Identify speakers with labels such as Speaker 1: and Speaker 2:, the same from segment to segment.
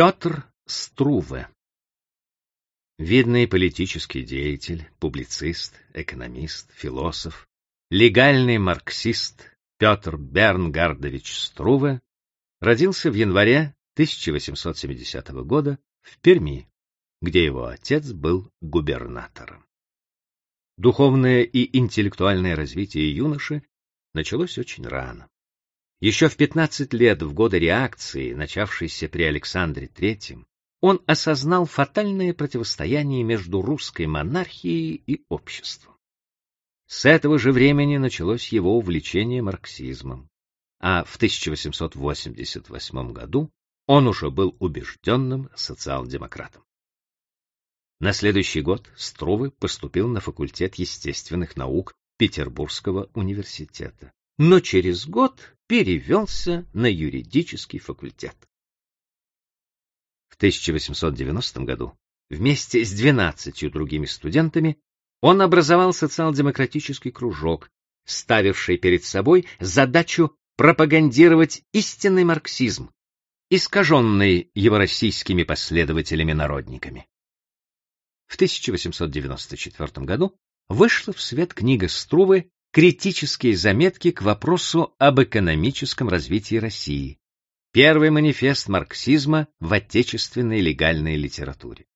Speaker 1: Петр Струве Видный политический деятель, публицист, экономист, философ, легальный марксист Петр Бернгардович Струве родился в январе 1870 года в Перми, где его отец был губернатором. Духовное и интеллектуальное развитие юноши началось очень рано. Еще в 15 лет, в годы реакции, начавшейся при Александре III, он осознал фатальное противостояние между русской монархией и обществом. С этого же времени началось его увлечение марксизмом, а в 1888 году он уже был убежденным социал-демократом. На следующий год Струве поступил на факультет естественных наук Петербургского университета, но через год перевелся на юридический факультет. В 1890 году вместе с 12 другими студентами он образовал социал-демократический кружок, ставивший перед собой задачу пропагандировать истинный марксизм, искаженный его российскими последователями-народниками. В 1894 году вышла в свет книга Струвы критические заметки к вопросу об экономическом развитии России. Первый манифест марксизма в отечественной легальной литературе.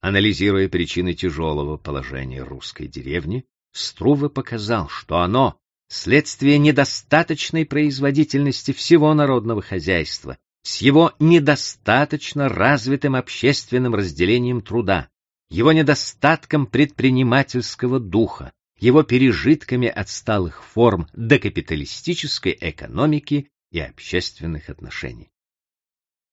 Speaker 1: Анализируя причины тяжелого положения русской деревни, Струве показал, что оно следствие недостаточной производительности всего народного хозяйства, с его недостаточно развитым общественным разделением труда, его недостатком предпринимательского духа, его пережитками отсталых форм докапиталистической экономики и общественных отношений.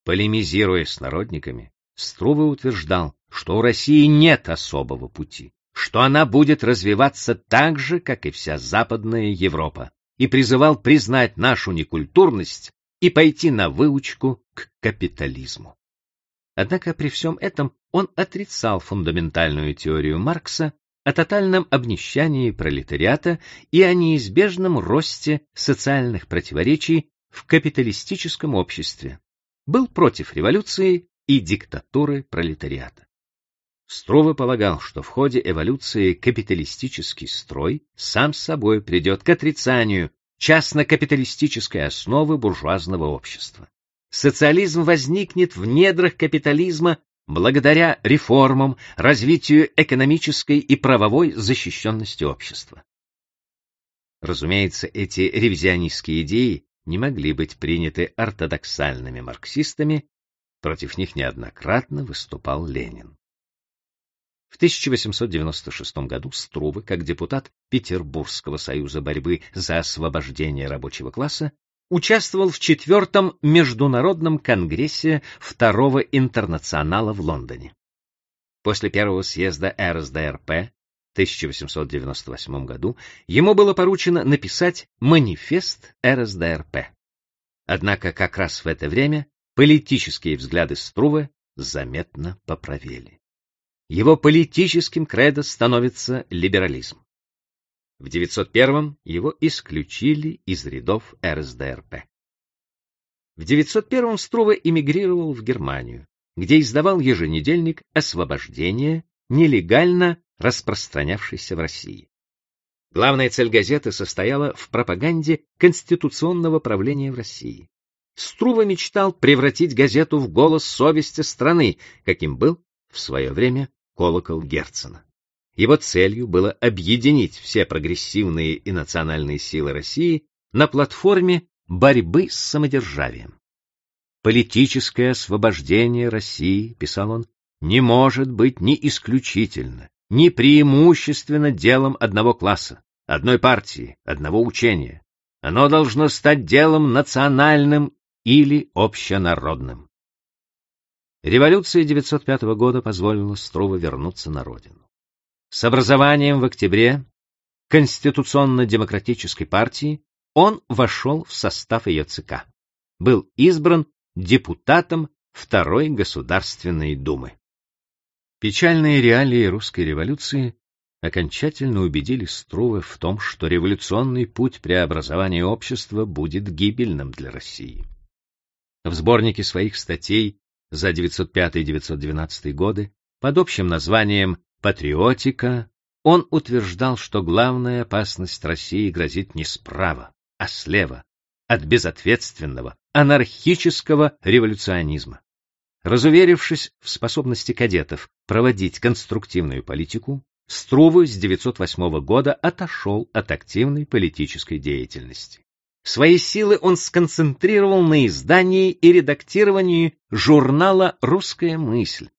Speaker 1: Полемизируя с народниками, Струве утверждал, что у России нет особого пути, что она будет развиваться так же, как и вся Западная Европа, и призывал признать нашу некультурность и пойти на выучку к капитализму. Однако при всем этом он отрицал фундаментальную теорию Маркса о тотальном обнищании пролетариата и о неизбежном росте социальных противоречий в капиталистическом обществе, был против революции и диктатуры пролетариата. Струве полагал, что в ходе эволюции капиталистический строй сам собой придет к отрицанию частно-капиталистической основы буржуазного общества. Социализм возникнет в недрах капитализма благодаря реформам, развитию экономической и правовой защищенности общества. Разумеется, эти ревизионистские идеи не могли быть приняты ортодоксальными марксистами, против них неоднократно выступал Ленин. В 1896 году Струве, как депутат Петербургского союза борьбы за освобождение рабочего класса, участвовал в четвертом международном конгрессе Второго интернационала в Лондоне. После первого съезда РСДРП в 1898 году ему было поручено написать манифест РСДРП. Однако как раз в это время политические взгляды Струве заметно поправели. Его политическим кредо становится либерализм. В 901 его исключили из рядов РСДРП. В 901 Струве эмигрировал в Германию, где издавал еженедельник «Освобождение», нелегально распространявшийся в России. Главная цель газеты состояла в пропаганде конституционного правления в России. Струва мечтал превратить газету в голос совести страны, каким был в свое время колокол Герцена. Его целью было объединить все прогрессивные и национальные силы России на платформе борьбы с самодержавием. Политическое освобождение России, писал он, не может быть ни исключительно, ни преимущественно делом одного класса, одной партии, одного учения. Оно должно стать делом национальным или общенародным. Революция 905 года позволила Струве вернуться на родину. С образованием в октябре Конституционно-демократической партии он вошел в состав ее ЦК. Был избран депутатом Второй Государственной Думы. Печальные реалии русской революции окончательно убедили Струве в том, что революционный путь преобразования общества будет гибельным для России. В сборнике своих статей за 905-912 годы под общим названием «Патриотика» он утверждал, что главная опасность России грозит не справа, а слева, от безответственного, анархического революционизма. Разуверившись в способности кадетов проводить конструктивную политику, Струвы с 908 года отошел от активной политической деятельности. Свои силы он сконцентрировал на издании и редактировании журнала «Русская мысль»,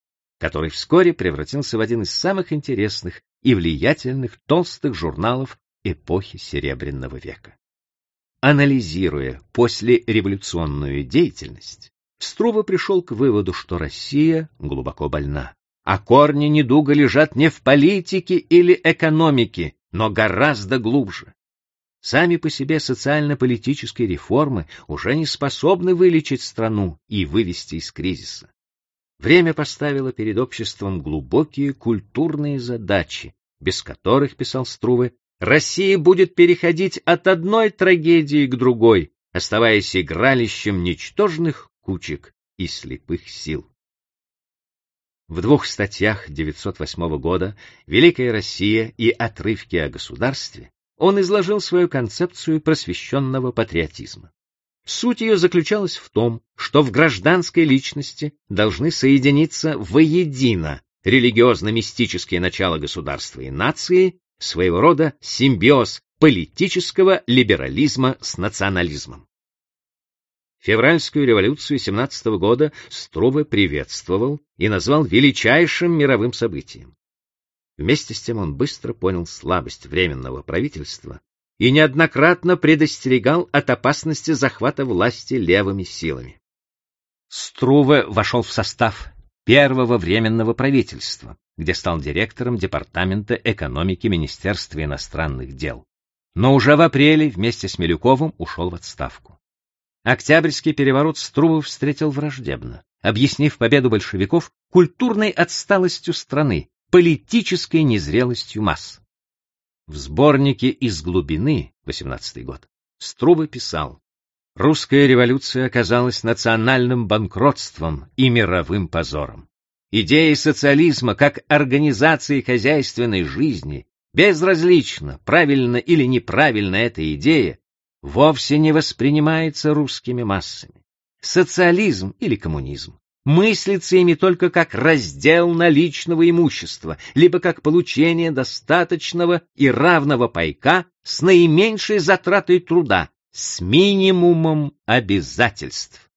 Speaker 1: который вскоре превратился в один из самых интересных и влиятельных толстых журналов эпохи Серебряного века. Анализируя послереволюционную деятельность, Струва пришел к выводу, что Россия глубоко больна, а корни недуга лежат не в политике или экономике, но гораздо глубже. Сами по себе социально-политические реформы уже не способны вылечить страну и вывести из кризиса. Время поставило перед обществом глубокие культурные задачи, без которых, писал Струве, Россия будет переходить от одной трагедии к другой, оставаясь игралищем ничтожных кучек и слепых сил. В двух статьях 908 года «Великая Россия» и «Отрывки о государстве» он изложил свою концепцию просвещенного патриотизма. Суть ее заключалась в том, что в гражданской личности должны соединиться воедино религиозно-мистические начала государства и нации, своего рода симбиоз политического либерализма с национализмом. Февральскую революцию 17 года Струве приветствовал и назвал величайшим мировым событием. Вместе с тем он быстро понял слабость Временного правительства и неоднократно предостерегал от опасности захвата власти левыми силами. Струве вошел в состав первого Временного правительства, где стал директором Департамента экономики Министерства иностранных дел. Но уже в апреле вместе с Милюковым ушел в отставку. Октябрьский переворот Струве встретил враждебно, объяснив победу большевиков культурной отсталостью страны, политической незрелостью масс. В сборнике «Из глубины» 18 год Струва писал «Русская революция оказалась национальным банкротством и мировым позором. Идея социализма как организации хозяйственной жизни, безразлично, правильно или неправильно эта идея, вовсе не воспринимается русскими массами. Социализм или коммунизм мыслится ими только как раздел наличного имущества, либо как получение достаточного и равного пайка с наименьшей затратой труда, с минимумом обязательств.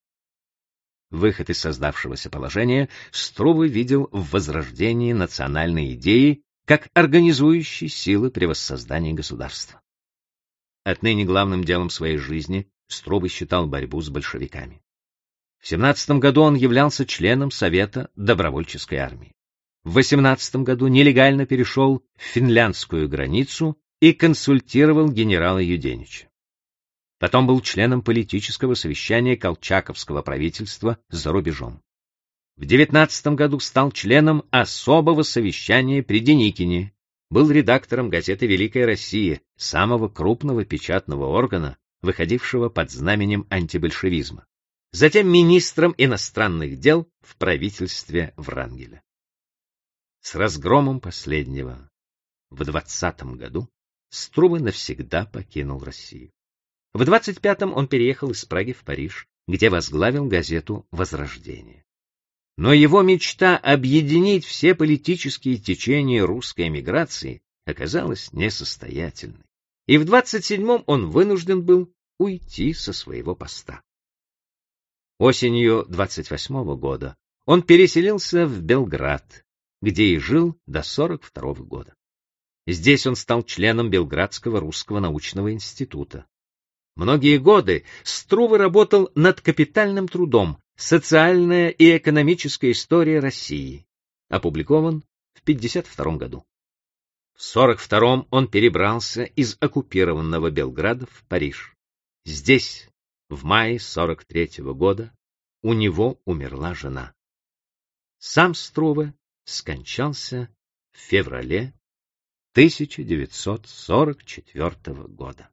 Speaker 1: Выход из создавшегося положения Струве видел в возрождении национальной идеи как организующей силы при воссоздании государства. Отныне главным делом своей жизни Струве считал борьбу с большевиками. В 17 году он являлся членом Совета добровольческой армии. В 18 году нелегально перешел в финляндскую границу и консультировал генерала Юденича. Потом был членом политического совещания Колчаковского правительства за рубежом. В 19 году стал членом особого совещания при Деникине, был редактором газеты «Великая Россия», самого крупного печатного органа, выходившего под знаменем антибольшевизма затем министром иностранных дел в правительстве Врангеля. С разгромом последнего в 20 году Струве навсегда покинул Россию. В 25-м он переехал из Праги в Париж, где возглавил газету «Возрождение». Но его мечта объединить все политические течения русской эмиграции оказалась несостоятельной. И в 27-м он вынужден был уйти со своего поста. Осенью 28 года он переселился в Белград, где и жил до 42 года. Здесь он стал членом Белградского русского научного института. Многие годы Струве работал над капитальным трудом «Социальная и экономическая история России», опубликован в 52 году. В 42-м он перебрался из оккупированного Белграда в Париж. Здесь в мае 43 -го года у него умерла жена. Сам Струве скончался в феврале 1944 года.